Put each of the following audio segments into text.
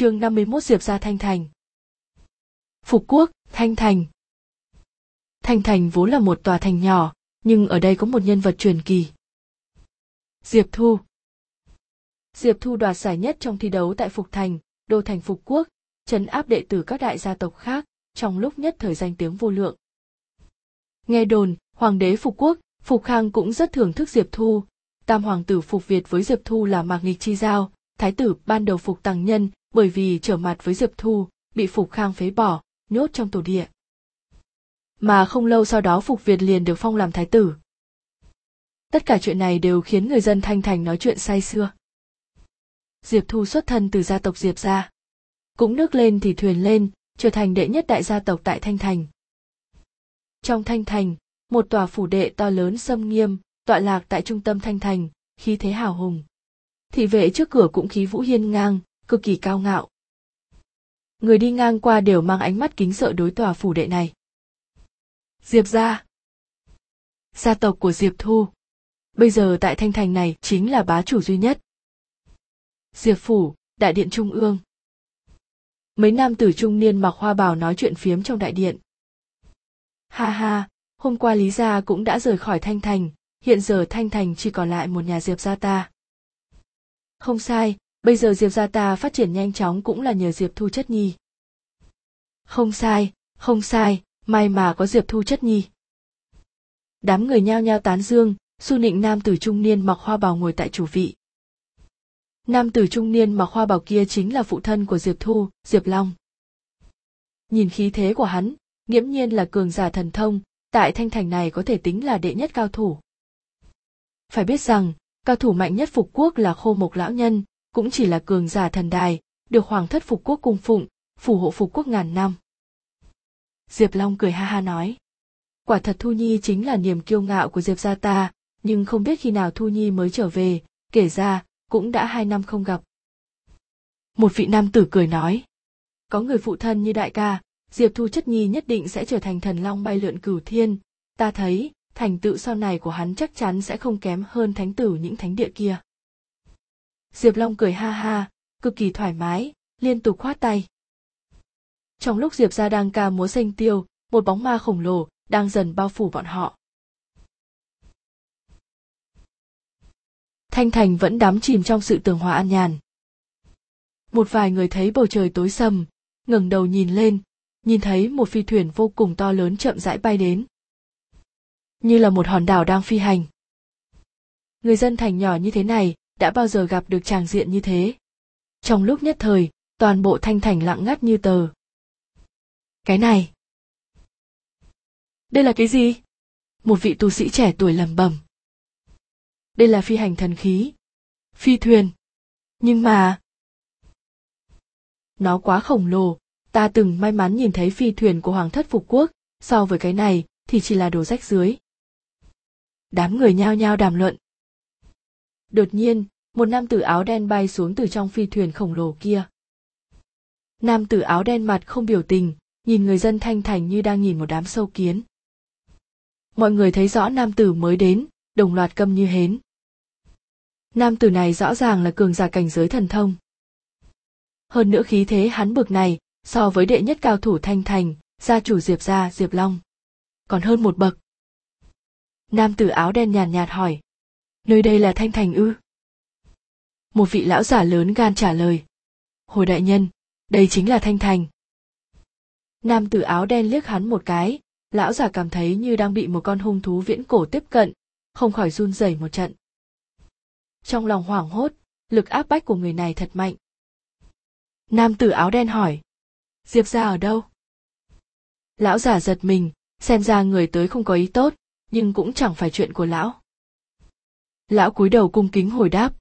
chương 51 Diệp gia Thanh Thành. Phục Quốc, Thanh Thành. Thanh Thành vốn là một tòa thành nhỏ, nhưng ở đây có một nhân vật truyền kỳ. Diệp Thu. Diệp Thu đoạt giải nhất trong thi đấu tại Phục Thành, đô thành Phục Quốc, trấn áp đệ tử các đại gia tộc khác, trong lúc nhất thời danh tiếng vô lượng. Nghe đồn, hoàng đế Phục Quốc, Phục Khang cũng rất thưởng thức Diệp Thu. Tam hoàng tử Phục Việt với Diệp Thu là Mạc Nghịch Chi Giao, thái tử ban đầu Phục tàng Nhân, bởi vì trở mặt với Diệp Thu, bị Phục Khang phế bỏ, nhốt trong tổ địa. Mà không lâu sau đó Phục Việt liền được phong làm thái tử. Tất cả chuyện này đều khiến người dân Thanh Thành nói chuyện say sưa Diệp Thu xuất thân từ gia tộc Diệp gia. Cũng nước lên thì thuyền lên, trở thành đệ nhất đại gia tộc tại Thanh Thành. Trong Thanh Thành, một tòa phủ đệ to lớn xâm nghiêm, tọa lạc tại trung tâm Thanh Thành, khí thế hào hùng. Thị vệ trước cửa cũng khí vũ hiên ngang, cực kỳ cao ngạo. Người đi ngang qua đều mang ánh mắt kính sợ đối tòa phủ đệ này. Diệp gia Gia tộc của Diệp Thu. Bây giờ tại Thanh Thành này chính là bá chủ duy nhất. Diệp Phủ, Đại điện Trung ương. Mấy nam tử trung niên mặc hoa bào nói chuyện phiếm trong đại điện. Ha ha, hôm qua Lý Gia cũng đã rời khỏi Thanh Thành, hiện giờ Thanh Thành chỉ còn lại một nhà Diệp gia ta. Không sai, bây giờ Diệp gia ta phát triển nhanh chóng cũng là nhờ Diệp Thu Chất Nhi. Không sai, không sai, may mà có Diệp Thu Chất Nhi. Đám người nhao nhao tán dương, su nịnh nam tử trung niên mặc hoa bào ngồi tại chủ vị. Nam tử trung niên mặc hoa bào kia chính là phụ thân của Diệp Thu, Diệp Long. Nhìn khí thế của hắn, nghiễm nhiên là cường giả thần thông, tại thanh thành này có thể tính là đệ nhất cao thủ. Phải biết rằng, cao thủ mạnh nhất phục quốc là khô mộc lão nhân, cũng chỉ là cường giả thần đài, được hoàng thất phục quốc cung phụng, phù hộ phục quốc ngàn năm. Diệp Long cười ha ha nói. Quả thật Thu Nhi chính là niềm kiêu ngạo của Diệp gia ta, nhưng không biết khi nào Thu Nhi mới trở về, kể ra, cũng đã hai năm không gặp. Một vị nam tử cười nói. Có người phụ thân như đại ca, Diệp Thu Chất Nhi nhất định sẽ trở thành thần long bay lượn cửu thiên, ta thấy, thành tựu sau này của hắn chắc chắn sẽ không kém hơn thánh tử những thánh địa kia. Diệp Long cười ha ha, cực kỳ thoải mái, liên tục khoát tay. Trong lúc Diệp gia đang ca múa xanh tiêu, một bóng ma khổng lồ đang dần bao phủ bọn họ. Thanh Thành vẫn đắm chìm trong sự tường hòa an nhàn. Một vài người thấy bầu trời tối sầm, ngẩng đầu nhìn lên, nhìn thấy một phi thuyền vô cùng to lớn chậm rãi bay đến. Như là một hòn đảo đang phi hành. Người dân thành nhỏ như thế này, đã bao giờ gặp được tràng diện như thế. Trong lúc nhất thời, toàn bộ thanh thành lặng ngắt như tờ. Cái này. Đây là cái gì? Một vị tu sĩ trẻ tuổi lẩm bẩm. Đây là phi hành thần khí. Phi thuyền. Nhưng mà... Nó quá khổng lồ, ta từng may mắn nhìn thấy phi thuyền của Hoàng thất Phục Quốc, so với cái này thì chỉ là đồ rách dưới. Đám người nhao nhao đàm luận. Đột nhiên, một nam tử áo đen bay xuống từ trong phi thuyền khổng lồ kia. Nam tử áo đen mặt không biểu tình, nhìn người dân thanh thành như đang nhìn một đám sâu kiến. Mọi người thấy rõ nam tử mới đến, đồng loạt câm như hến. Nam tử này rõ ràng là cường giả cảnh giới thần thông. Hơn nữa khí thế hắn bực này, so với đệ nhất cao thủ thanh thành, gia chủ Diệp gia Diệp Long. Còn hơn một bậc. Nam tử áo đen nhàn nhạt hỏi. Nơi đây là thanh thành ư? Một vị lão giả lớn gan trả lời. Hồi đại nhân, đây chính là thanh thành. Nam tử áo đen liếc hắn một cái, lão giả cảm thấy như đang bị một con hung thú viễn cổ tiếp cận, không khỏi run rẩy một trận. Trong lòng hoảng hốt, lực áp bách của người này thật mạnh. Nam tử áo đen hỏi. Diệp ra ở đâu? Lão giả giật mình, xem ra người tới không có ý tốt, nhưng cũng chẳng phải chuyện của lão. Lão cúi đầu cung kính hồi đáp.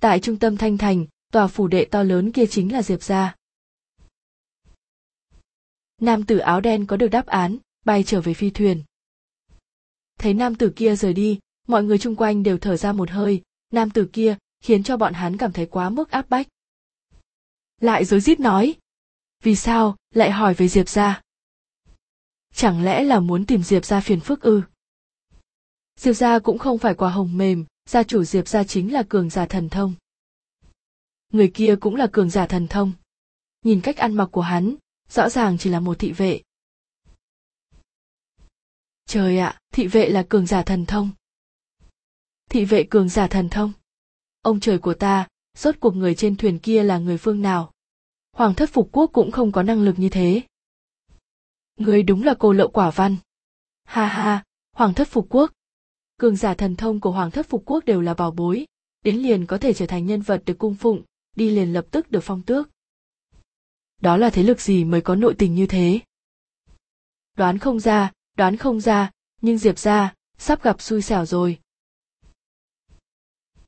Tại trung tâm Thanh Thành, tòa phủ đệ to lớn kia chính là Diệp gia. Nam tử áo đen có được đáp án, bay trở về phi thuyền. Thấy nam tử kia rời đi, mọi người chung quanh đều thở ra một hơi, nam tử kia khiến cho bọn hắn cảm thấy quá mức áp bách. Lại dối rít nói. Vì sao, lại hỏi về Diệp gia? Chẳng lẽ là muốn tìm Diệp gia phiền phức ư? Diệp gia cũng không phải quả hồng mềm, gia chủ Diệp gia chính là cường giả thần thông. Người kia cũng là cường giả thần thông. nhìn cách ăn mặc của hắn, rõ ràng chỉ là một thị vệ. Trời ạ, thị vệ là cường giả thần thông. Thị vệ cường giả thần thông. Ông trời của ta, rốt cuộc người trên thuyền kia là người phương nào? Hoàng thất phục quốc cũng không có năng lực như thế. Người đúng là cô lậu quả văn. Ha ha, hoàng thất phục quốc cường giả thần thông của hoàng thất phục quốc đều là bảo bối, đến liền có thể trở thành nhân vật được cung phụng, đi liền lập tức được phong tước. Đó là thế lực gì mới có nội tình như thế? Đoán không ra, đoán không ra, nhưng diệp ra sắp gặp xui xẻo rồi.